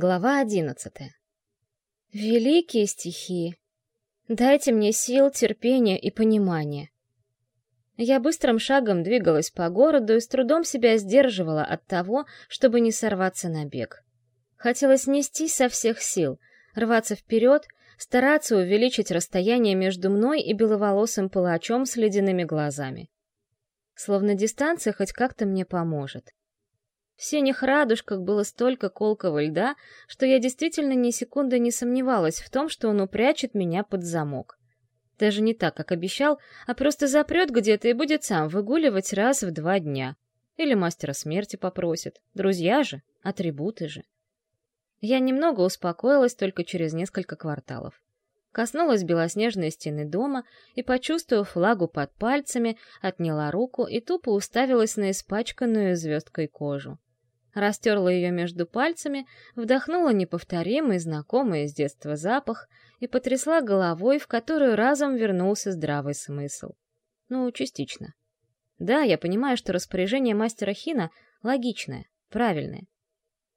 Глава одиннадцатая. Великие стихи! Дайте мне сил, терпения и понимания. Я быстрым шагом двигалась по городу и с трудом себя сдерживала от того, чтобы не сорваться на бег. Хотелось нестись со всех сил, рваться вперед, стараться увеличить расстояние между мной и беловолосым палачом с ледяными глазами. Словно дистанция хоть как-то мне поможет. В синих радужках было столько колкого льда, что я действительно ни секунды не сомневалась в том, что он упрячет меня под замок. Даже не так, как обещал, а просто запрет где-то и будет сам выгуливать раз в два дня. Или мастера смерти попросит. Друзья же, атрибуты же. Я немного успокоилась только через несколько кварталов. Коснулась белоснежной стены дома и, почувствовав влагу под пальцами, отняла руку и тупо уставилась на испачканную звездкой кожу растерла ее между пальцами, вдохнула неповторимый, знакомый с детства запах и потрясла головой, в которую разом вернулся здравый смысл. Ну, частично. Да, я понимаю, что распоряжение мастера Хина логичное, правильное.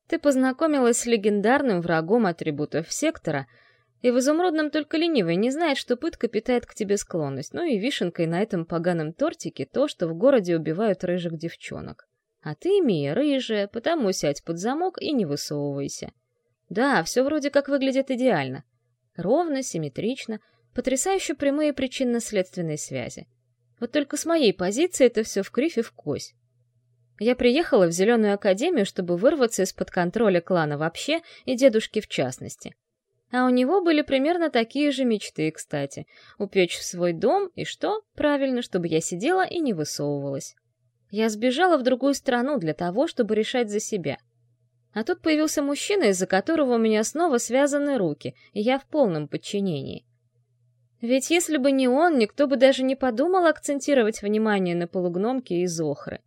Ты познакомилась с легендарным врагом атрибутов сектора, и в изумрудном только ленивый не знает, что пытка питает к тебе склонность, ну и вишенкой на этом поганом тортике то, что в городе убивают рыжих девчонок. А ты, Мия, рыжая, потому сядь под замок и не высовывайся. Да, все вроде как выглядит идеально. Ровно, симметрично, потрясающе прямые причинно-следственные связи. Вот только с моей позиции это все в кривь и в кось. Я приехала в Зеленую Академию, чтобы вырваться из-под контроля клана вообще и дедушки в частности. А у него были примерно такие же мечты, кстати. Упечь в свой дом и что? Правильно, чтобы я сидела и не высовывалась. Я сбежала в другую страну для того, чтобы решать за себя. А тут появился мужчина, из-за которого у меня снова связаны руки, и я в полном подчинении. Ведь если бы не он, никто бы даже не подумал акцентировать внимание на полугномке из охры.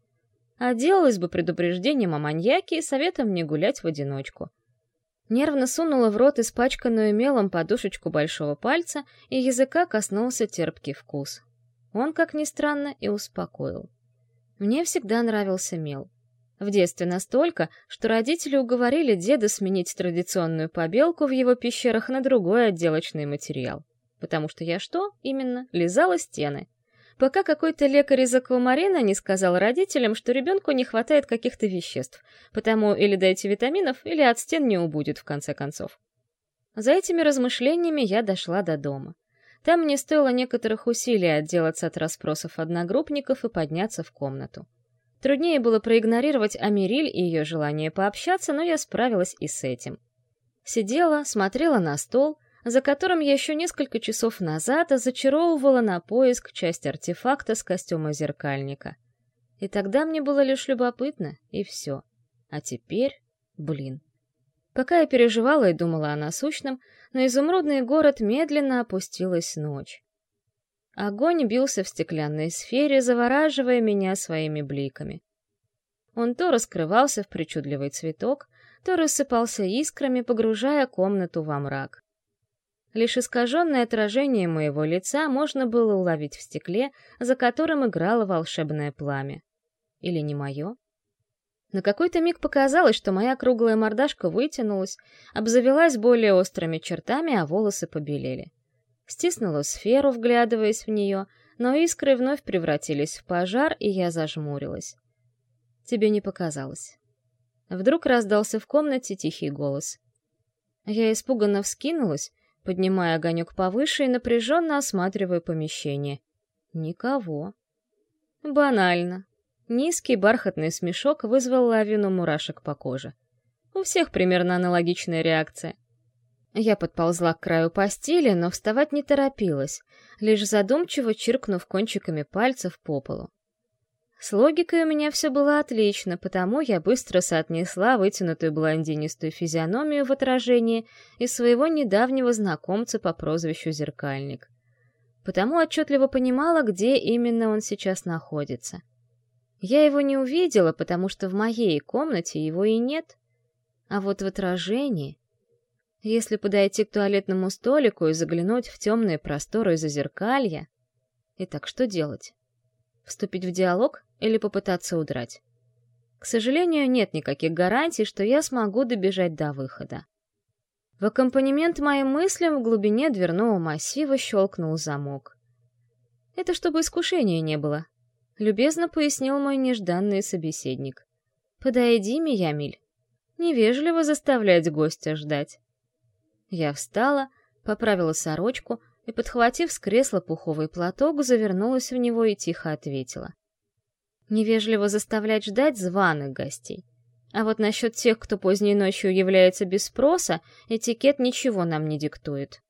А бы предупреждением о маньяке и советом не гулять в одиночку. Нервно сунула в рот испачканную мелом подушечку большого пальца, и языка коснулся терпкий вкус. Он, как ни странно, и успокоил. Мне всегда нравился мел. В детстве настолько, что родители уговорили деда сменить традиционную побелку в его пещерах на другой отделочный материал. Потому что я что, именно, лизала стены. Пока какой-то лекарь из аквамарина не сказал родителям, что ребенку не хватает каких-то веществ, потому или дайте витаминов, или от стен не убудет в конце концов. За этими размышлениями я дошла до дома. Там мне стоило некоторых усилий отделаться от расспросов одногруппников и подняться в комнату. Труднее было проигнорировать Америль и ее желание пообщаться, но я справилась и с этим. Сидела, смотрела на стол, за которым я еще несколько часов назад зачаровывала на поиск часть артефакта с костюма зеркальника. И тогда мне было лишь любопытно, и все. А теперь, блин. Пока я переживала и думала о насущном, на изумрудный город медленно опустилась ночь. Огонь бился в стеклянной сфере, завораживая меня своими бликами. Он то раскрывался в причудливый цветок, то рассыпался искрами, погружая комнату во мрак. Лишь искаженное отражение моего лица можно было уловить в стекле, за которым играло волшебное пламя. Или не мое? На какой-то миг показалось, что моя круглая мордашка вытянулась, обзавелась более острыми чертами, а волосы побелели. Стиснула сферу, вглядываясь в нее, но искры вновь превратились в пожар, и я зажмурилась. Тебе не показалось. Вдруг раздался в комнате тихий голос. Я испуганно вскинулась, поднимая огонек повыше и напряженно осматривая помещение. Никого. Банально. Низкий бархатный смешок вызвал лавину мурашек по коже. У всех примерно аналогичная реакция. Я подползла к краю постели, но вставать не торопилась, лишь задумчиво чиркнув кончиками пальцев по полу. С логикой у меня все было отлично, потому я быстро соотнесла вытянутую блондинистую физиономию в отражении и своего недавнего знакомца по прозвищу Зеркальник. Потому отчетливо понимала, где именно он сейчас находится — я его не увидела, потому что в моей комнате его и нет. А вот в отражении... Если подойти к туалетному столику и заглянуть в темные просторы зазеркалья... Итак, что делать? Вступить в диалог или попытаться удрать? К сожалению, нет никаких гарантий, что я смогу добежать до выхода. В аккомпанемент моим мыслям в глубине дверного массива щелкнул замок. «Это чтобы искушения не было», — любезно пояснил мой нежданный собеседник. «Подойди, Миямиль. Невежливо заставлять гостя ждать». Я встала, поправила сорочку и, подхватив с кресла пуховый платок, завернулась в него и тихо ответила. Невежливо заставлять ждать званых гостей. А вот насчет тех, кто поздней ночью является без спроса, этикет ничего нам не диктует.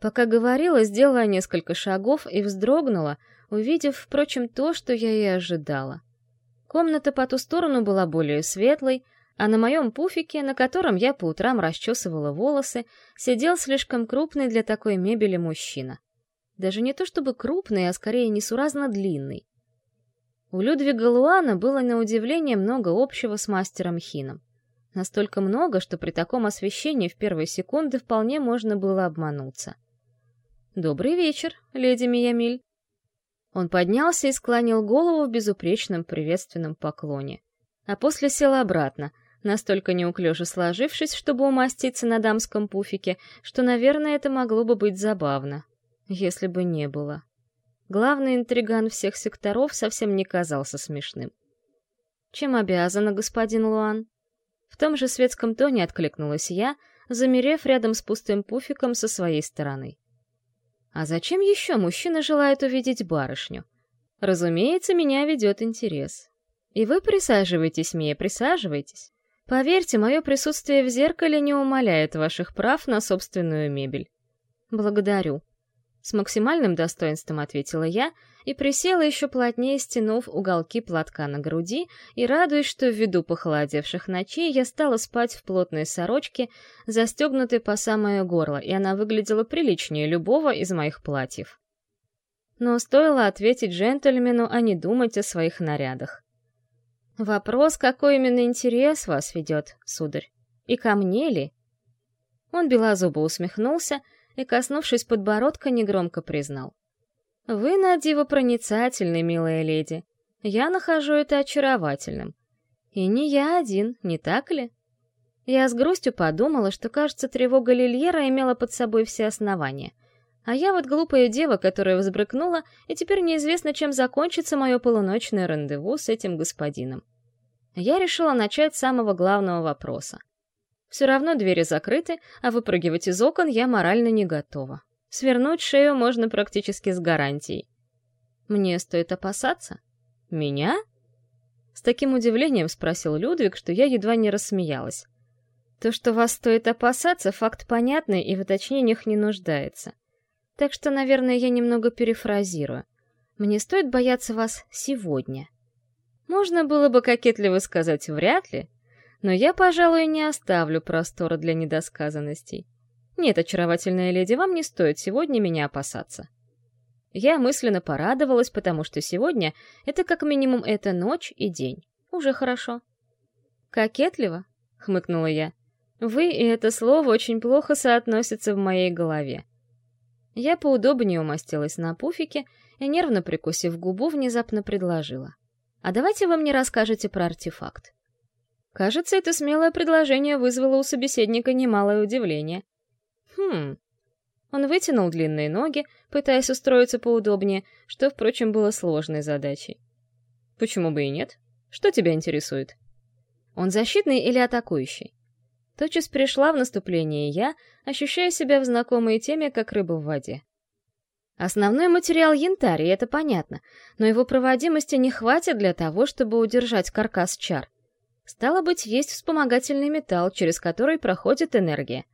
Пока говорила, сделала несколько шагов и вздрогнула, увидев, впрочем, то, что я и ожидала. Комната по ту сторону была более светлой, а на моем пуфике, на котором я по утрам расчесывала волосы, сидел слишком крупный для такой мебели мужчина. Даже не то чтобы крупный, а скорее несуразно длинный. У Людвига Луана было на удивление много общего с мастером Хином. Настолько много, что при таком освещении в первые секунды вполне можно было обмануться. «Добрый вечер, леди Миямиль». Он поднялся и склонил голову в безупречном приветственном поклоне. А после сел обратно, настолько неуклюже сложившись, чтобы умаститься на дамском пуфике, что, наверное, это могло бы быть забавно, если бы не было. Главный интриган всех секторов совсем не казался смешным. «Чем обязана, господин Луан?» В том же светском тоне откликнулась я, замерев рядом с пустым пуфиком со своей стороны. «А зачем еще мужчина желает увидеть барышню?» «Разумеется, меня ведет интерес. И вы присаживайтесь, Мия, присаживайтесь. Поверьте, мое присутствие в зеркале не умаляет ваших прав на собственную мебель. Благодарю. С максимальным достоинством ответила я и присела еще плотнее, стянув уголки платка на груди и радуясь, что ввиду похолодевших ночей я стала спать в плотной сорочке, застегнутой по самое горло, и она выглядела приличнее любого из моих платьев. Но стоило ответить джентльмену, а не думать о своих нарядах. Вопрос, какой именно интерес вас ведет, сударь? И ко мне ли? Он белозубо усмехнулся, и, коснувшись подбородка, негромко признал. «Вы на диво проницательны, милая леди. Я нахожу это очаровательным. И не я один, не так ли?» Я с грустью подумала, что, кажется, тревога Лильера имела под собой все основания. А я вот глупая дева, которая взбрыкнула, и теперь неизвестно, чем закончится мое полуночное рандеву с этим господином. Я решила начать с самого главного вопроса. Все равно двери закрыты, а выпрыгивать из окон я морально не готова. Свернуть шею можно практически с гарантией. Мне стоит опасаться? Меня? С таким удивлением спросил Людвиг, что я едва не рассмеялась. То, что вас стоит опасаться, факт понятный и в уточнениях не нуждается. Так что, наверное, я немного перефразирую. Мне стоит бояться вас сегодня. Можно было бы кокетливо сказать «вряд ли», но я, пожалуй, не оставлю простора для недосказанностей. Нет, очаровательная леди, вам не стоит сегодня меня опасаться. Я мысленно порадовалась, потому что сегодня это как минимум эта ночь и день. Уже хорошо. «Кокетливо?» — хмыкнула я. «Вы и это слово очень плохо соотносятся в моей голове». Я поудобнее умостилась на пуфике и, нервно прикусив губу, внезапно предложила. «А давайте вы мне расскажете про артефакт. Кажется, это смелое предложение вызвало у собеседника немалое удивление. Хм. Он вытянул длинные ноги, пытаясь устроиться поудобнее, что, впрочем, было сложной задачей. Почему бы и нет? Что тебя интересует? Он защитный или атакующий? Тотчас пришла в наступление я, ощущая себя в знакомой теме, как рыба в воде. Основной материал янтарь, это понятно, но его проводимости не хватит для того, чтобы удержать каркас чар. Стало быть, есть вспомогательный металл, через который проходит энергия.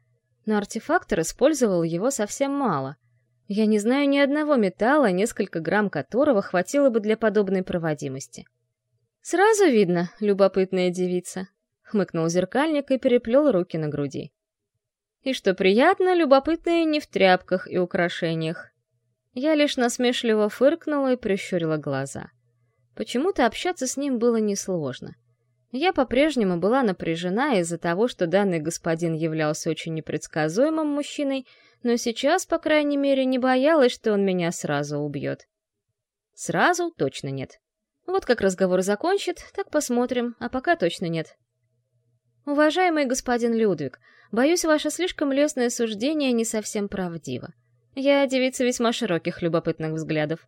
Но артефактор использовал его совсем мало. Я не знаю ни одного металла, несколько грамм которого хватило бы для подобной проводимости. «Сразу видно, любопытная девица», — хмыкнул зеркальник и переплел руки на груди. «И что приятно, любопытные не в тряпках и украшениях». Я лишь насмешливо фыркнула и прищурила глаза. Почему-то общаться с ним было несложно. Я по-прежнему была напряжена из-за того, что данный господин являлся очень непредсказуемым мужчиной, но сейчас, по крайней мере, не боялась, что он меня сразу убьет. Сразу точно нет. Вот как разговор закончит, так посмотрим, а пока точно нет. Уважаемый господин Людвиг, боюсь, ваше слишком лестное суждение не совсем правдиво. Я девица весьма широких любопытных взглядов.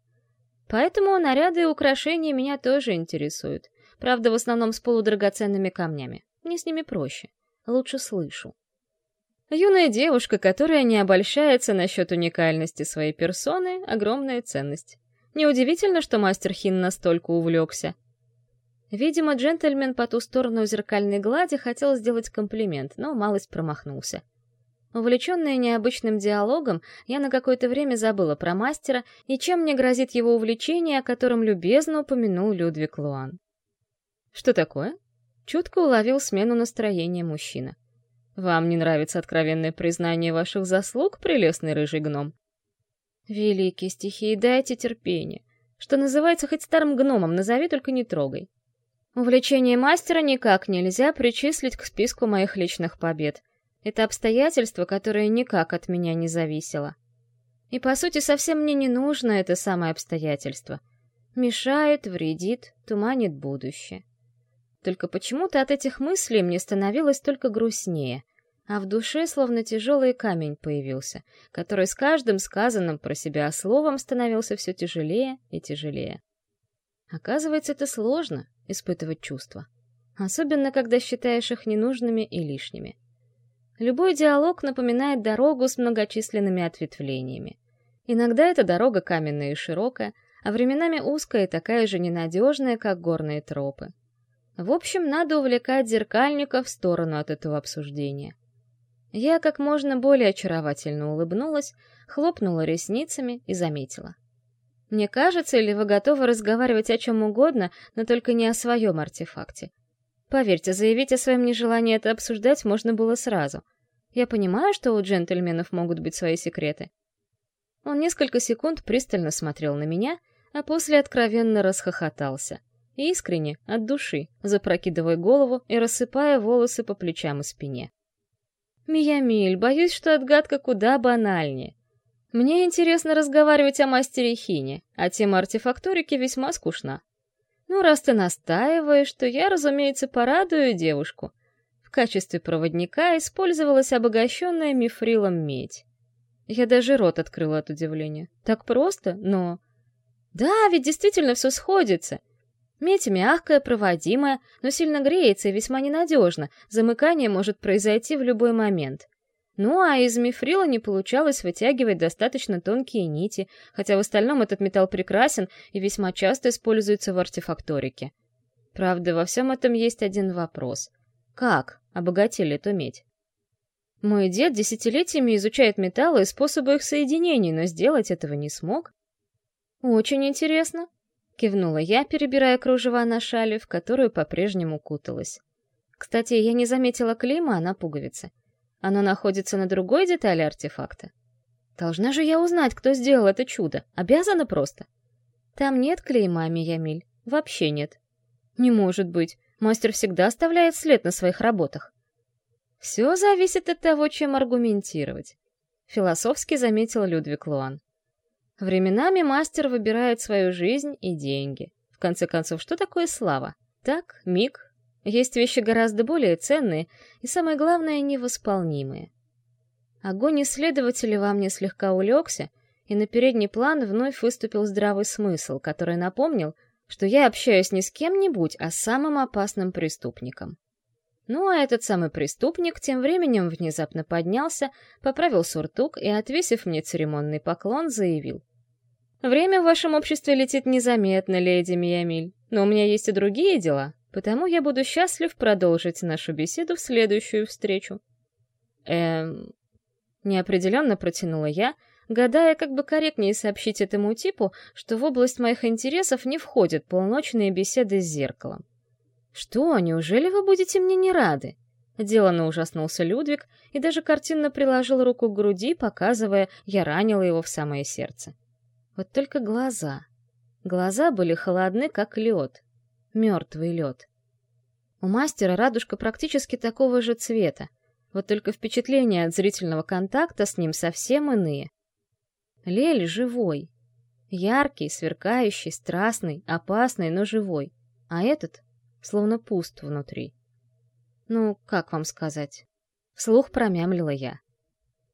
Поэтому наряды и украшения меня тоже интересуют. Правда, в основном с полудрагоценными камнями. Мне с ними проще. Лучше слышу. Юная девушка, которая не обольщается насчет уникальности своей персоны, огромная ценность. Неудивительно, что мастер Хин настолько увлекся. Видимо, джентльмен по ту сторону зеркальной глади хотел сделать комплимент, но малость промахнулся. Увлеченная необычным диалогом, я на какое-то время забыла про мастера и чем мне грозит его увлечение, о котором любезно упомянул Людвиг Луан. «Что такое?» Чутко уловил смену настроения мужчина. «Вам не нравится откровенное признание ваших заслуг, прелестный рыжий гном?» «Великие стихии, дайте терпение. Что называется, хоть старым гномом, назови, только не трогай. Увлечение мастера никак нельзя причислить к списку моих личных побед. Это обстоятельство, которое никак от меня не зависело. И, по сути, совсем мне не нужно это самое обстоятельство. Мешает, вредит, туманит будущее. Только почему-то от этих мыслей мне становилось только грустнее, а в душе словно тяжелый камень появился, который с каждым сказанным про себя словом становился все тяжелее и тяжелее. Оказывается, это сложно — испытывать чувства. Особенно, когда считаешь их ненужными и лишними. Любой диалог напоминает дорогу с многочисленными ответвлениями. Иногда эта дорога каменная и широкая, а временами узкая и такая же ненадежная, как горные тропы. В общем, надо увлекать зеркальника в сторону от этого обсуждения. Я как можно более очаровательно улыбнулась, хлопнула ресницами и заметила. Мне кажется, или вы готовы разговаривать о чем угодно, но только не о своем артефакте? Поверьте, заявить о своем нежелании это обсуждать можно было сразу. Я понимаю, что у джентльменов могут быть свои секреты. Он несколько секунд пристально смотрел на меня, а после откровенно расхохотался. Искренне, от души, запрокидывая голову и рассыпая волосы по плечам и спине. «Миямиль, боюсь, что отгадка куда банальнее. Мне интересно разговаривать о мастере Хине, а тема артефакторики весьма скучна. Ну, раз ты настаиваешь, то я, разумеется, порадую девушку. В качестве проводника использовалась обогащенная мифрилом медь. Я даже рот открыла от удивления. Так просто, но... Да, ведь действительно все сходится. Медь мягкая, проводимая, но сильно греется и весьма ненадежно. Замыкание может произойти в любой момент. Ну а из мифрила не получалось вытягивать достаточно тонкие нити, хотя в остальном этот металл прекрасен и весьма часто используется в артефакторике. Правда, во всем этом есть один вопрос. Как обогатили эту медь? Мой дед десятилетиями изучает металлы и способы их соединений, но сделать этого не смог. Очень интересно, кивнула я, перебирая кружева на шале, в которую по-прежнему куталась. Кстати, я не заметила клейма на пуговице. Оно находится на другой детали артефакта. Должна же я узнать, кто сделал это чудо. Обязана просто. Там нет клейма, Миямиль. Вообще нет. Не может быть. Мастер всегда оставляет след на своих работах. Все зависит от того, чем аргументировать. Философски заметил Людвиг Луан. Временами мастер выбирает свою жизнь и деньги. В конце концов, что такое слава? Так, миг, есть вещи гораздо более ценные и, самое главное, невосполнимые. Огонь исследователя во мне слегка улегся, и на передний план вновь выступил здравый смысл, который напомнил, что я общаюсь не с кем-нибудь, а с самым опасным преступником. Ну а этот самый преступник тем временем внезапно поднялся, поправил суртук и, отвесив мне церемонный поклон, заявил. «Время в вашем обществе летит незаметно, леди Миямиль, но у меня есть и другие дела, Потому я буду счастлив продолжить нашу беседу в следующую встречу. Эм... Неопределенно протянула я, гадая, как бы корректнее сообщить этому типу, что в область моих интересов не входят полночные беседы с зеркалом. «Что, неужели вы будете мне не рады?» Делано ужаснулся Людвиг и даже картинно приложил руку к груди, показывая, я ранила его в самое сердце. Вот только глаза. Глаза были холодны, как лед, мертвый лед. У мастера радужка практически такого же цвета, вот только впечатления от зрительного контакта с ним совсем иные. Лель живой. Яркий, сверкающий, страстный, опасный, но живой. А этот словно пуст внутри. Ну, как вам сказать? Вслух промямлила я.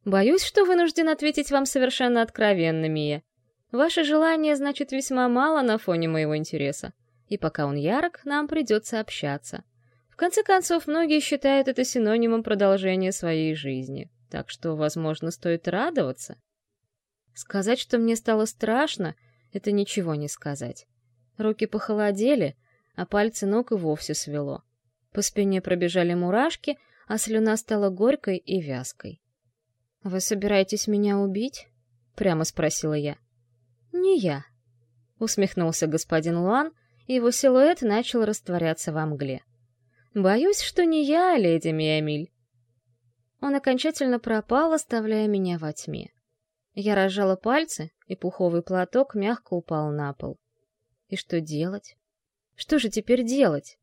Боюсь, что вынужден ответить вам совершенно откровенно, Мия. Ваше желание значит весьма мало на фоне моего интереса. И пока он ярок, нам придется общаться. В конце концов, многие считают это синонимом продолжения своей жизни. Так что, возможно, стоит радоваться. Сказать, что мне стало страшно, это ничего не сказать. Руки похолодели, а пальцы ног и вовсе свело. По спине пробежали мурашки, а слюна стала горькой и вязкой. «Вы собираетесь меня убить?» — прямо спросила я. «Не я», — усмехнулся господин Луан, и его силуэт начал растворяться во мгле. «Боюсь, что не я, леди Миамиль». Он окончательно пропал, оставляя меня во тьме. Я разжала пальцы, и пуховый платок мягко упал на пол. И что делать? Что же теперь делать?